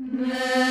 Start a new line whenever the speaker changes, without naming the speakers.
Mary.